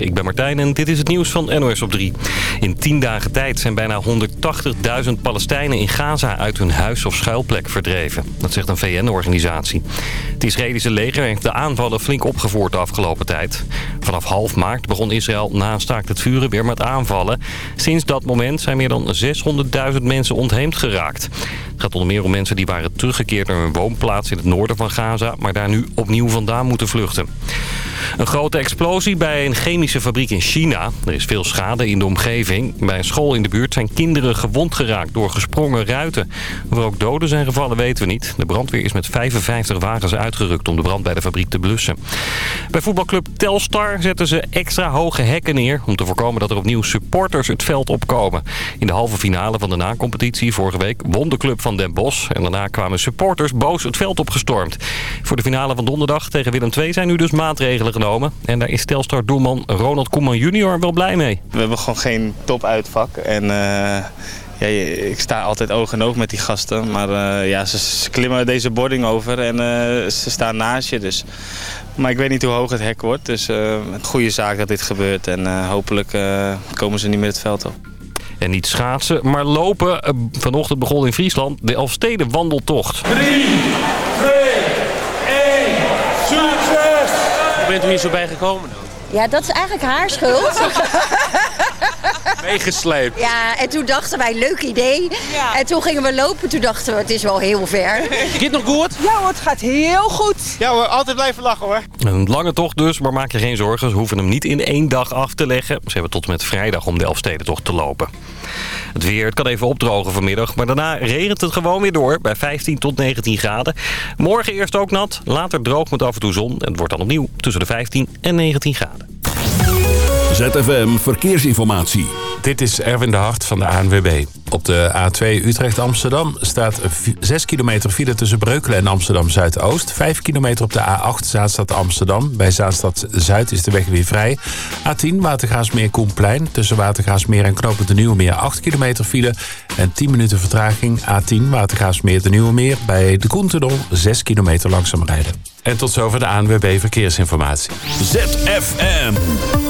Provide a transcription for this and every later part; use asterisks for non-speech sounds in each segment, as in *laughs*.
Ik ben Martijn en dit is het nieuws van NOS op 3. In 10 dagen tijd zijn bijna 180.000 Palestijnen in Gaza uit hun huis of schuilplek verdreven. Dat zegt een VN-organisatie. Het Israëlische leger heeft de aanvallen flink opgevoerd de afgelopen tijd. Vanaf half maart begon Israël na een staakt het vuren weer met aanvallen. Sinds dat moment zijn meer dan 600.000 mensen ontheemd geraakt. Het gaat onder meer om mensen die waren teruggekeerd naar hun woonplaats in het noorden van Gaza... maar daar nu opnieuw vandaan moeten vluchten. Een grote explosie bij een chemische fabriek in China. Er is veel schade in de omgeving. Bij een school in de buurt zijn kinderen gewond geraakt door gesprongen ruiten. Er ook doden zijn gevallen weten we niet. De brandweer is met 55 wagens uitgerukt om de brand bij de fabriek te blussen. Bij voetbalclub Telstar zetten ze extra hoge hekken neer... om te voorkomen dat er opnieuw supporters het veld opkomen. In de halve finale van de na-competitie vorige week won de club van Den Bosch. En daarna kwamen supporters boos het veld opgestormd. Voor de finale van donderdag tegen Willem II zijn nu dus maatregelen genomen. En daar is Telstar-doelman Ronald Koeman junior wel blij mee. We hebben gewoon geen top-uitvak. En uh, ja, ik sta altijd oog in oog met die gasten. Maar uh, ja, ze, ze, klimmen deze boarding over en uh, ze staan naast je. Dus. Maar ik weet niet hoe hoog het hek wordt. Dus een goede zaak dat dit gebeurt. En hopelijk komen ze niet meer het veld op. En niet schaatsen, maar lopen. Vanochtend begon in Friesland de Elfsteden wandeltocht. 3, 2, 1, succes! Hoe bent u hier zo bij gekomen dan? Ja, dat is eigenlijk haar schuld. *laughs* Meegesleept. Ja, en toen dachten wij, leuk idee. Ja. En toen gingen we lopen, toen dachten we, het is wel heel ver. Gaat het nog goed? Ja hoor, het gaat heel goed. Ja hoor, altijd blijven lachen hoor. Een lange tocht dus, maar maak je geen zorgen. Ze hoeven hem niet in één dag af te leggen. Ze hebben tot en met vrijdag om de Elfstedentocht te lopen. Het weer, het kan even opdrogen vanmiddag, maar daarna regent het gewoon weer door bij 15 tot 19 graden. Morgen eerst ook nat, later droog met af en toe zon. En het wordt dan opnieuw tussen de 15 en 19 graden. ZFM Verkeersinformatie. Dit is Erwin de Hart van de ANWB. Op de A2 Utrecht-Amsterdam staat 6 kilometer file tussen Breukelen en Amsterdam-Zuidoost. 5 kilometer op de A8 Zaanstad Amsterdam. Bij Zaanstad Zuid is de weg weer vrij. A10 Watergaasmeer-Koenplein. Tussen Watergaasmeer en Knopen de Nieuwe Meer 8 kilometer file. En 10 minuten vertraging. A10 Watergaasmeer de Nieuwe Meer. Bij de Koentunnel 6 kilometer langzaam rijden. En tot zover de ANWB Verkeersinformatie. ZFM.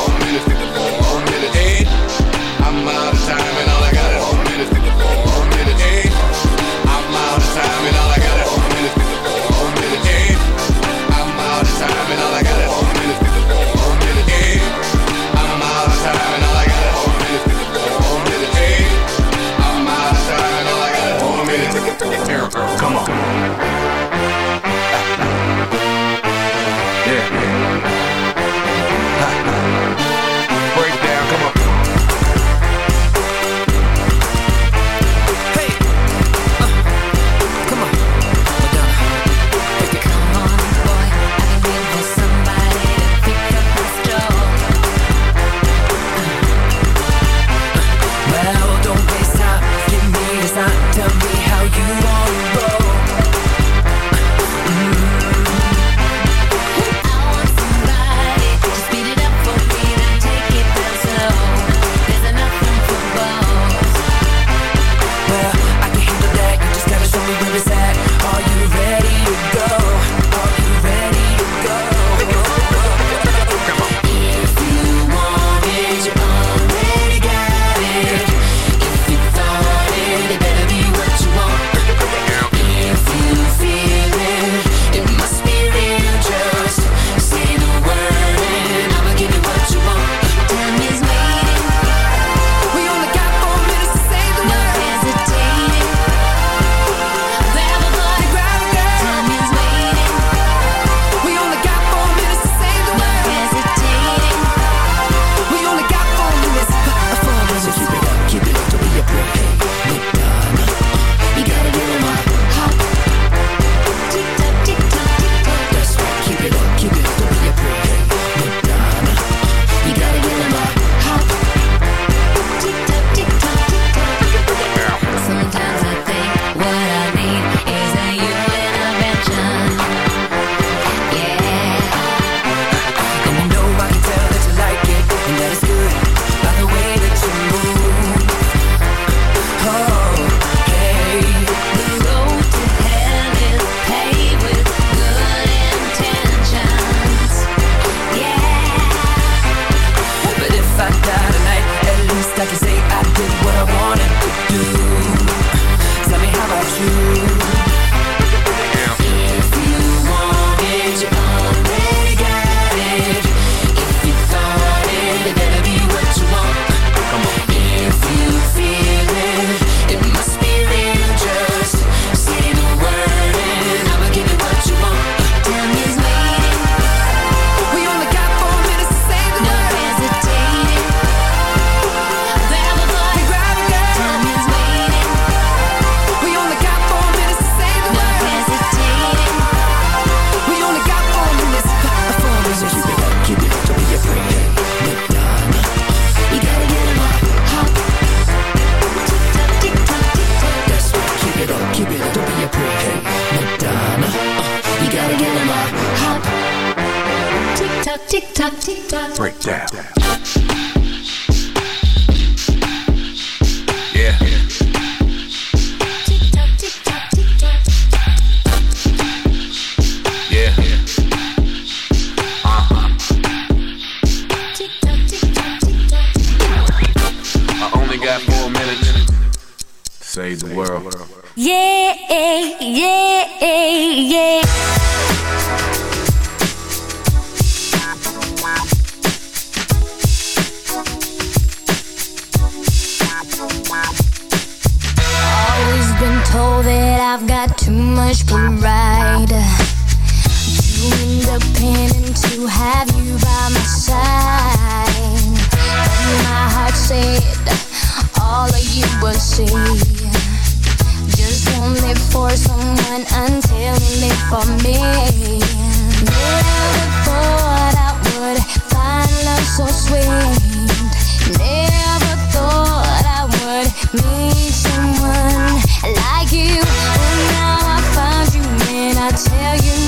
you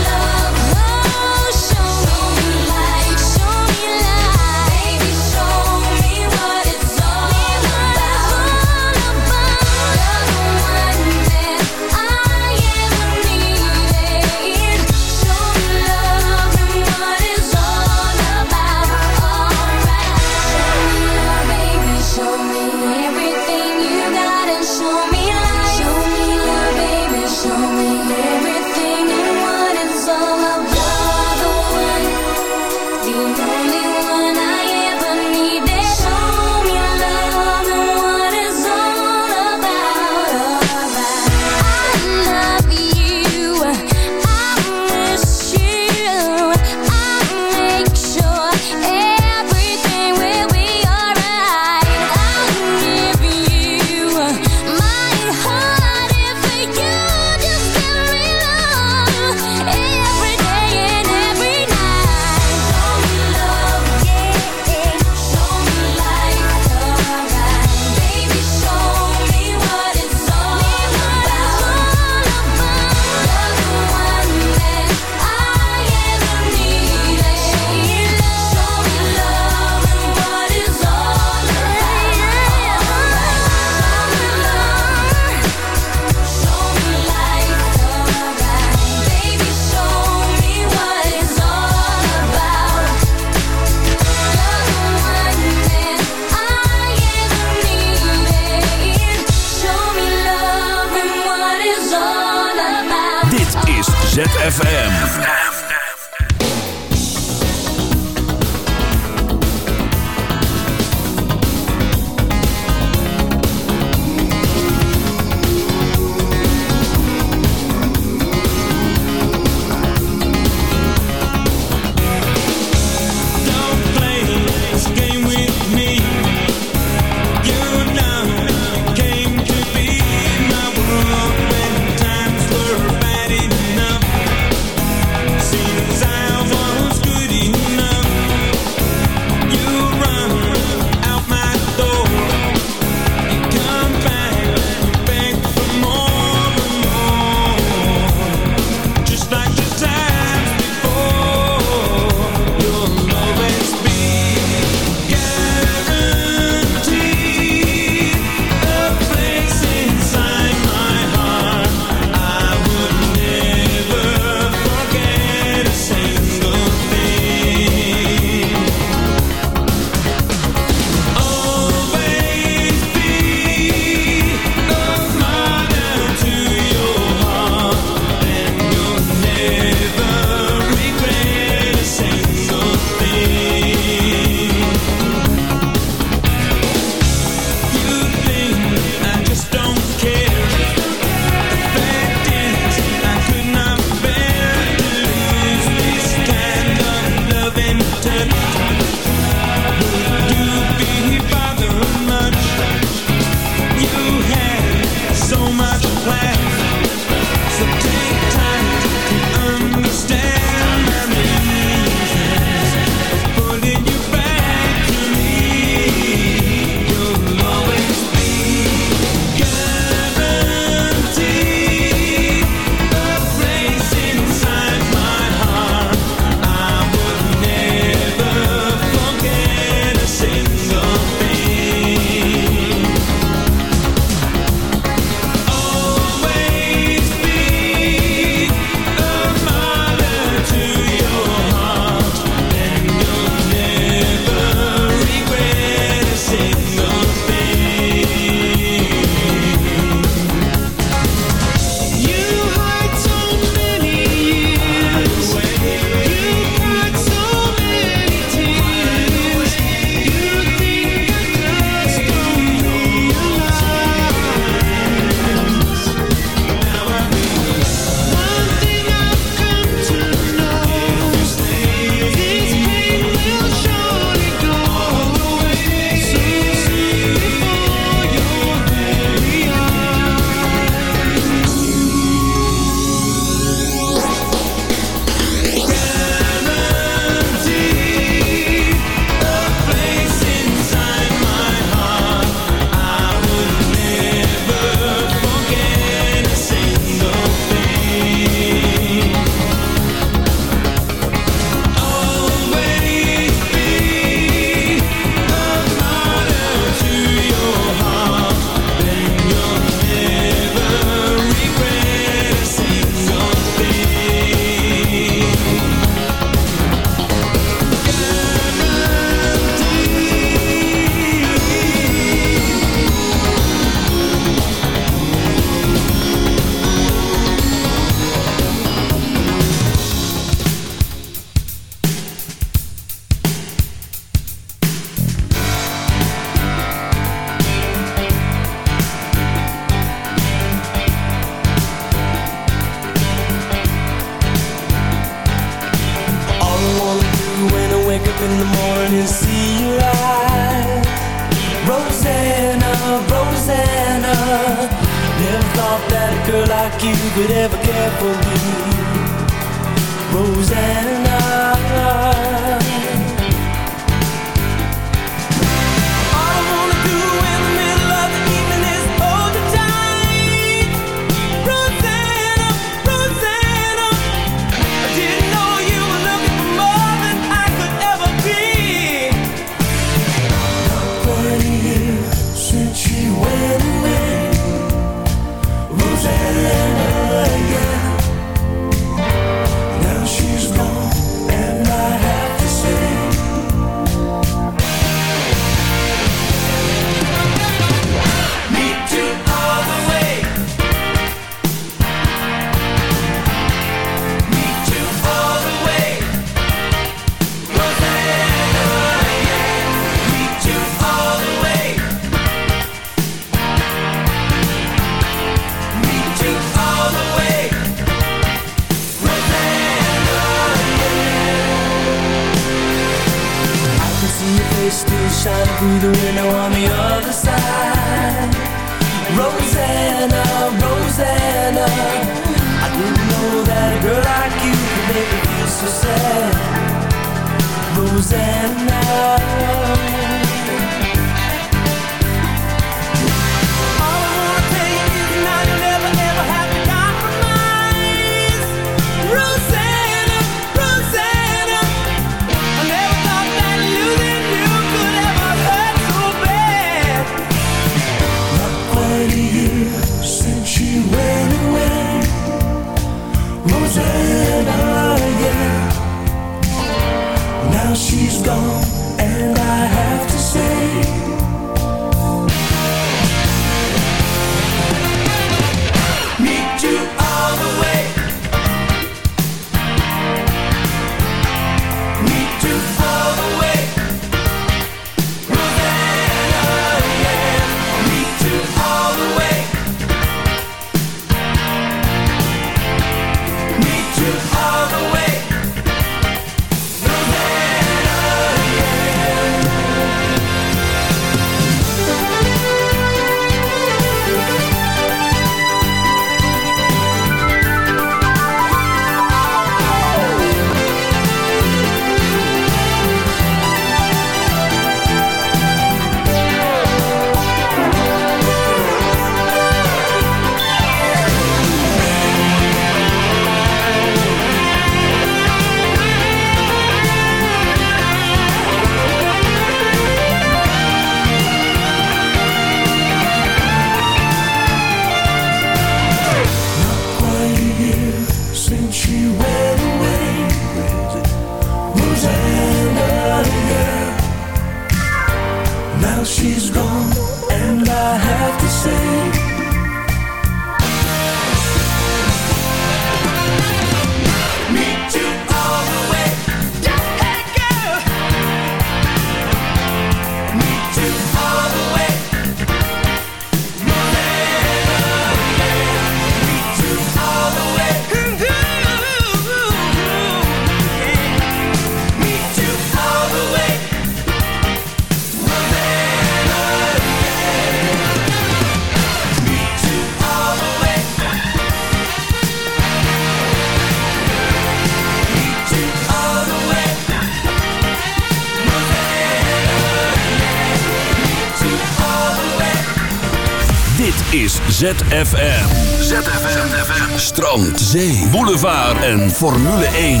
ZFM. ZFM. ZFM. Strand, zee, boulevard en Formule 1.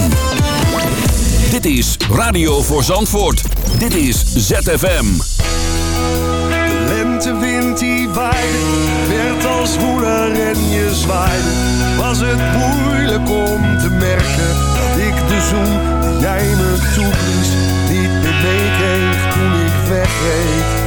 Dit is Radio voor Zandvoort. Dit is ZFM. De lentewind die waaide, werd als woeler en je zwaaide. Was het moeilijk om te merken dat ik de zoom die jij me toeblies niet meer kreeg toen ik wegreed.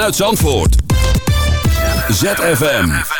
Vanuit Zandvoort. ZFM.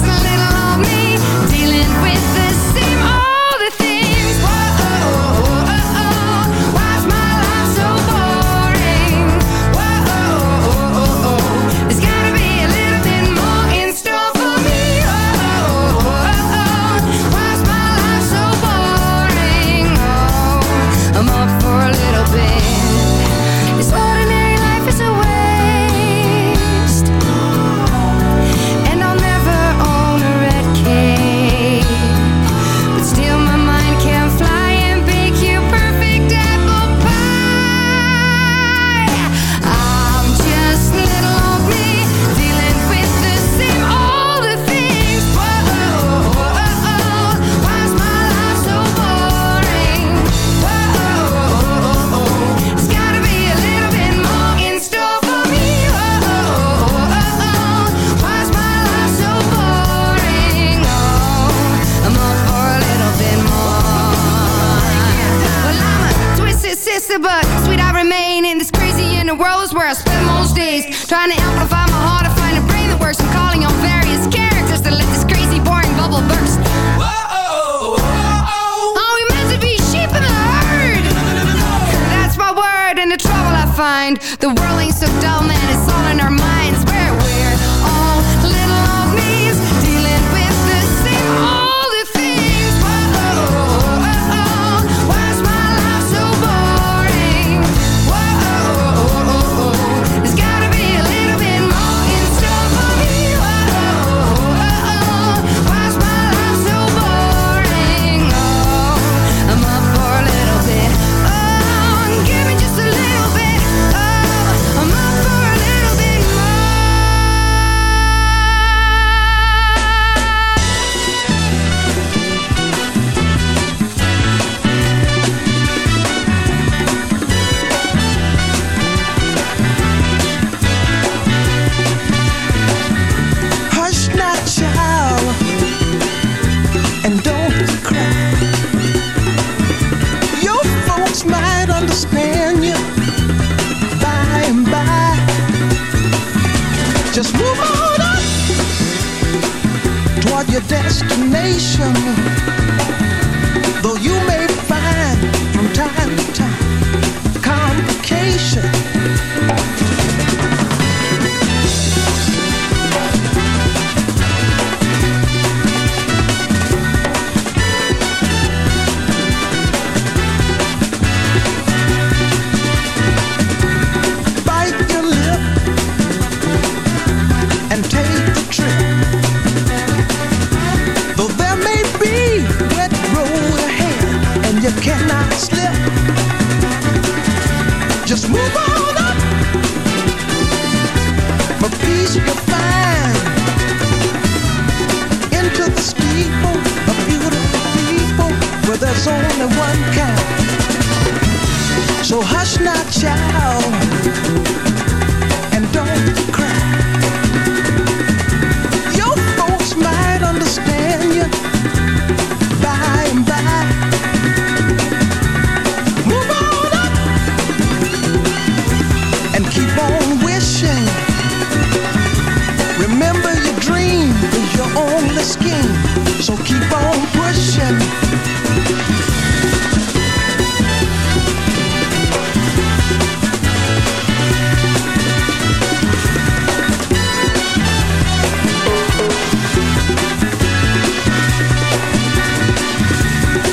me dealing with Station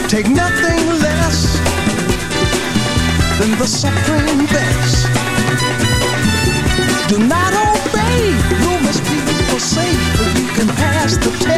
Take nothing less than the supreme best. Do not obey, you must be forsaken, but you can pass the test.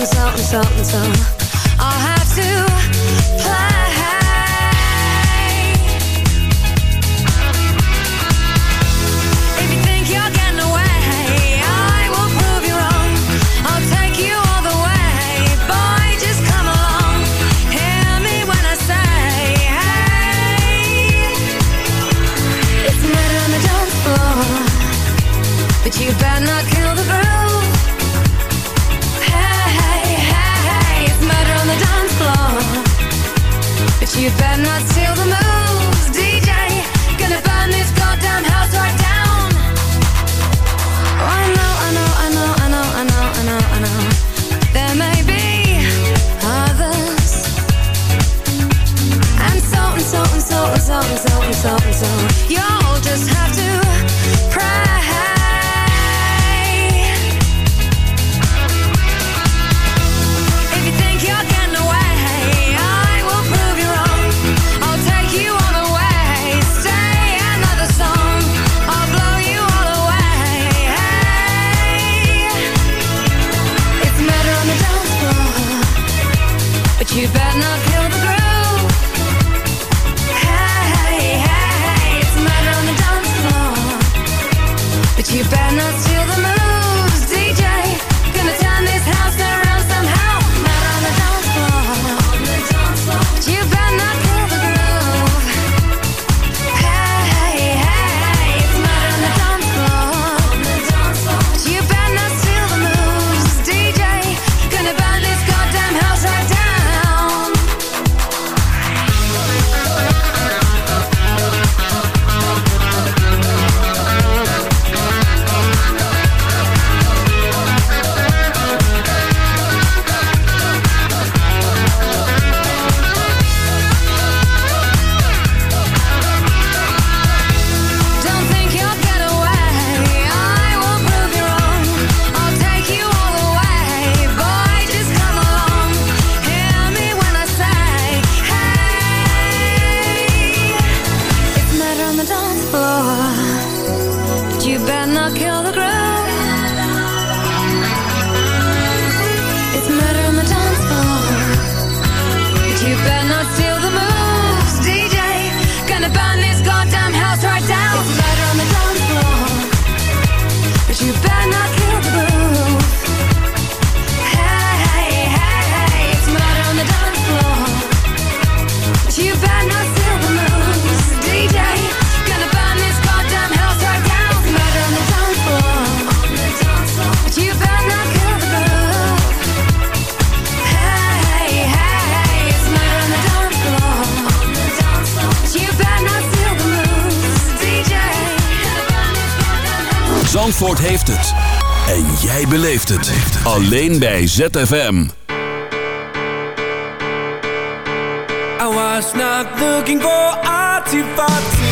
something, something, something, something. I'll have to. alleen bij ZFM. I was not looking for artifacts.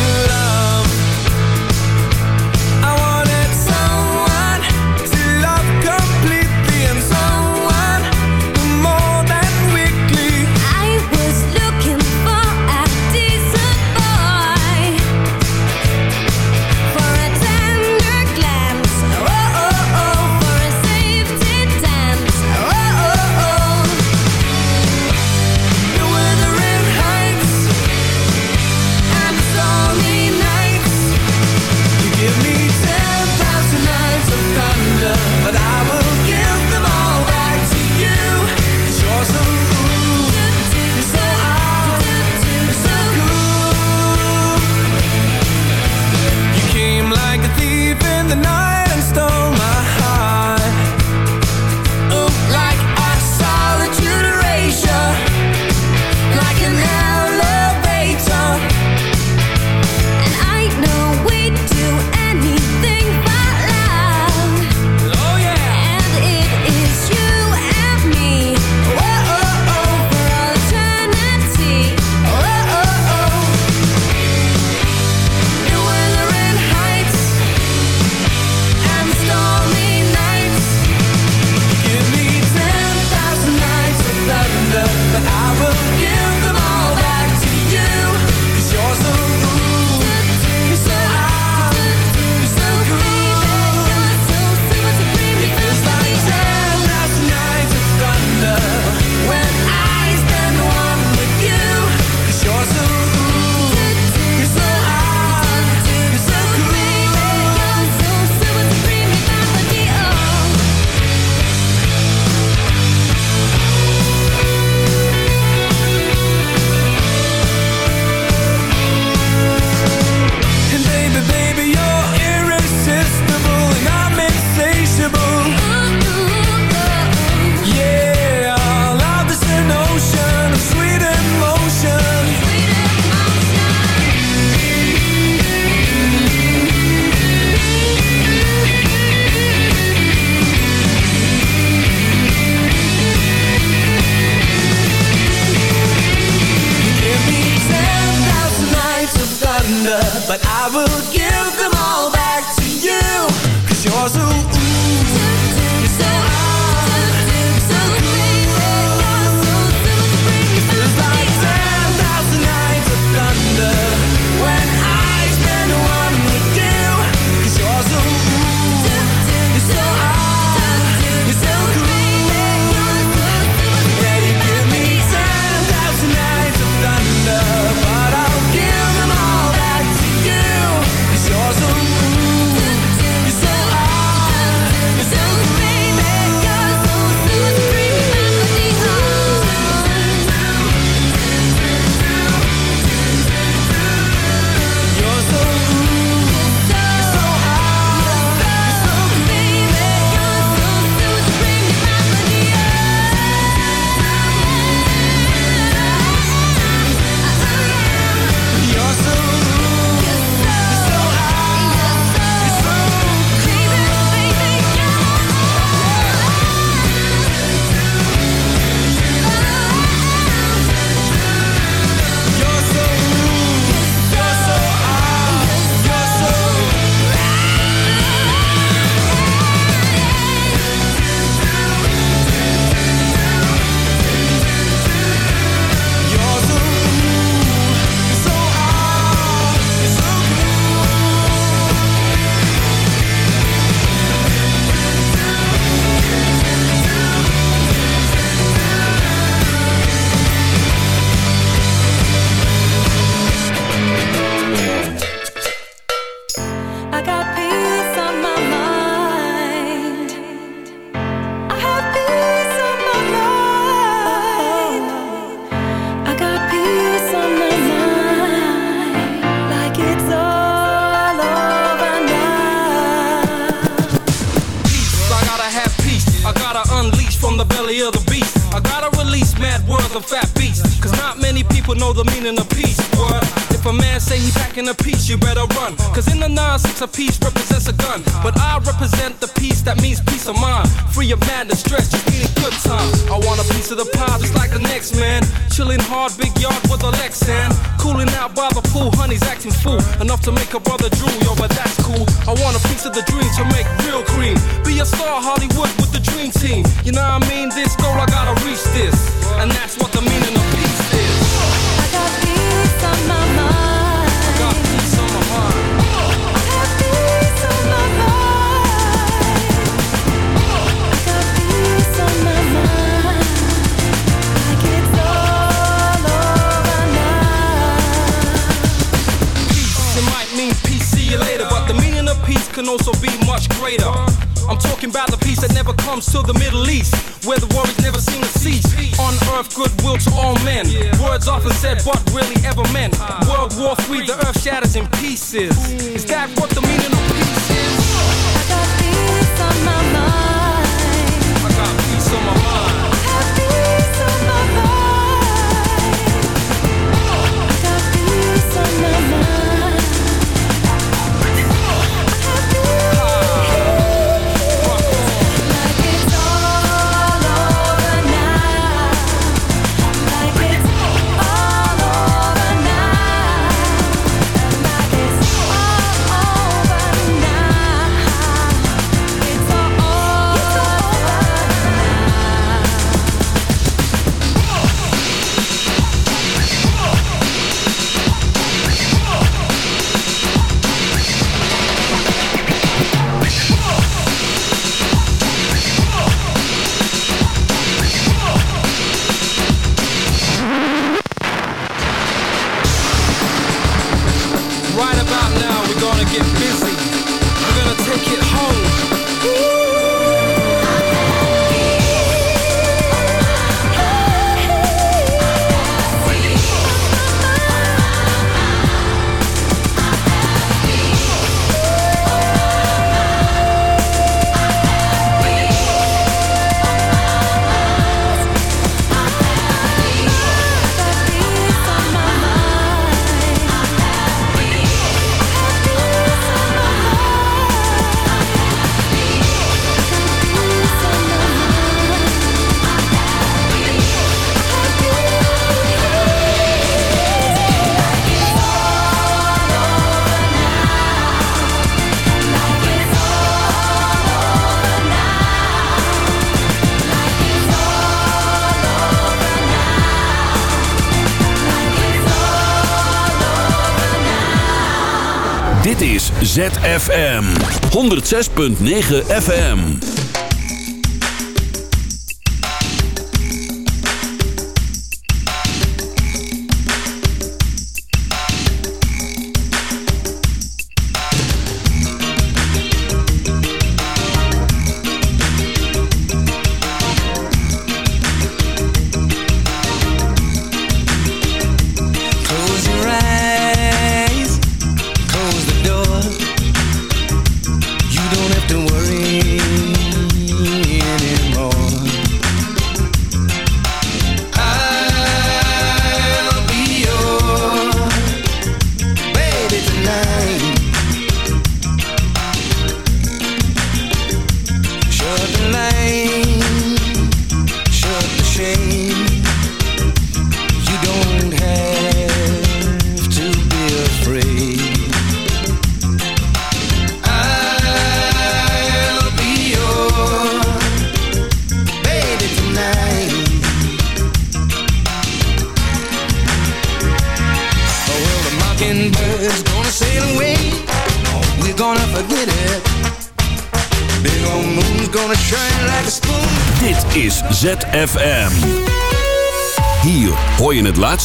recipe the Middle East, where the war is never seen to cease. On earth, goodwill to all men. Words often said, but really ever meant. World War III, the earth shatters in pieces. Is that what the meaning of peace? ZFM. 106.9 FM